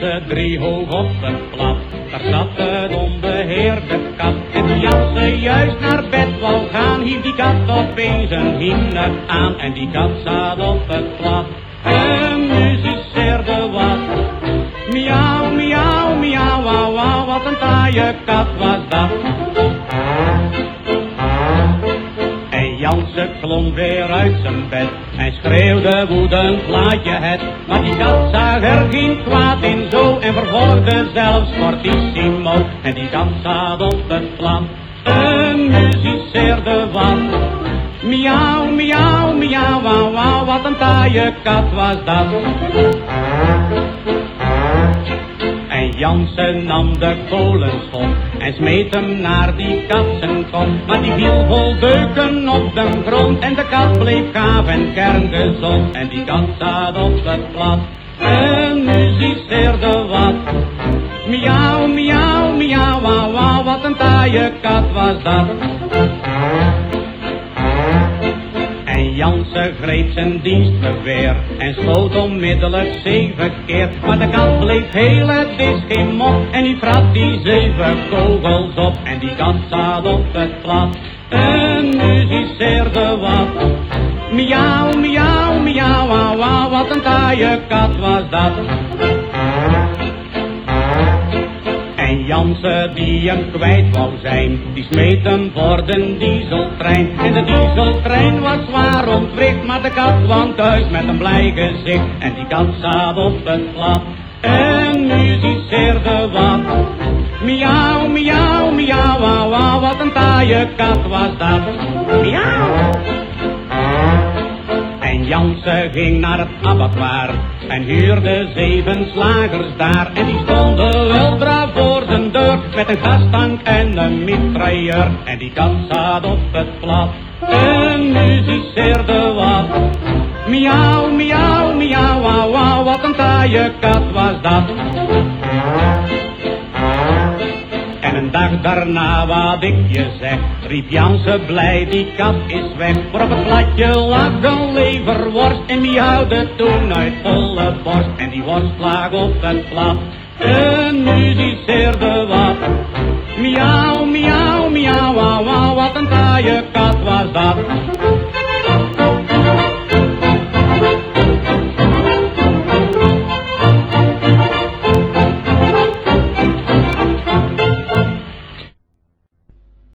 Jansen driehoog op het plat. Daar zat een onbeheerde kat. En toen Jansen juist naar bed wou gaan, hief die kat opeens een hymne aan. En die kat zat op het plat. En muziceerde wat. Miauw, miauw, miauw, wauw, wauw, wat een taaie kat was dat. En schreeuwde woedend laat je het. Maar die kat zag er geen kwaad in zo en vervolgde zelfs fortissimo. En die kat zat op het plan en muziceerde wat. Miauw, miauw, miauw, wauw, wauw, wat een taaie kat was dat. En Jansen nam de kolenschop en smeet hem naar die kat zijn kop. Maar die viel vol deuken op de grond en de kat bleef gaaf en kerngezond. En die kat zat op het plat en muziceerde wat. Miauw, miauw, miauw, wauw, wauw, wat een taaie kat was dat. Jansen greep zijn dienstgeweer en schoot onmiddellijk zeven keer. Maar de kat bleef heel, het is geen mop. En die vrat die zeven kogels op. En die kat zat op het plat en muziceerde wat. Miauw, miauw, miauw, wauw, wat een taaie kat was dat. Jansen die hem kwijt wou zijn, die smeet hem voor de dieseltrein. En de dieseltrein was zwaar ontwricht, maar de kat kwam thuis met een blij gezicht. En die kat zat op het plat en muziceerde wat. Miauw, miauw, miauw, wauw, wat een taaie kat was dat. Jansen ging naar het abattoir en huurde zeven slagers daar. En die stonden weldra voor zijn deur met een gastank en een mitrailleur. En die kat zat op het plat en muziceerde wat. Miauw, miauw, miauw, wauw, wauw, wat een taaie kat was dat. Daarna, wat ik je zeg, riep Jansen blij, die kat is weg. Maar op het platje lag een leverworst en die toen uit volle borst. En die worst lag op het plat en muziceerde wat. Miauw, miauw, miauw, wauw, wat een taaie kat was dat.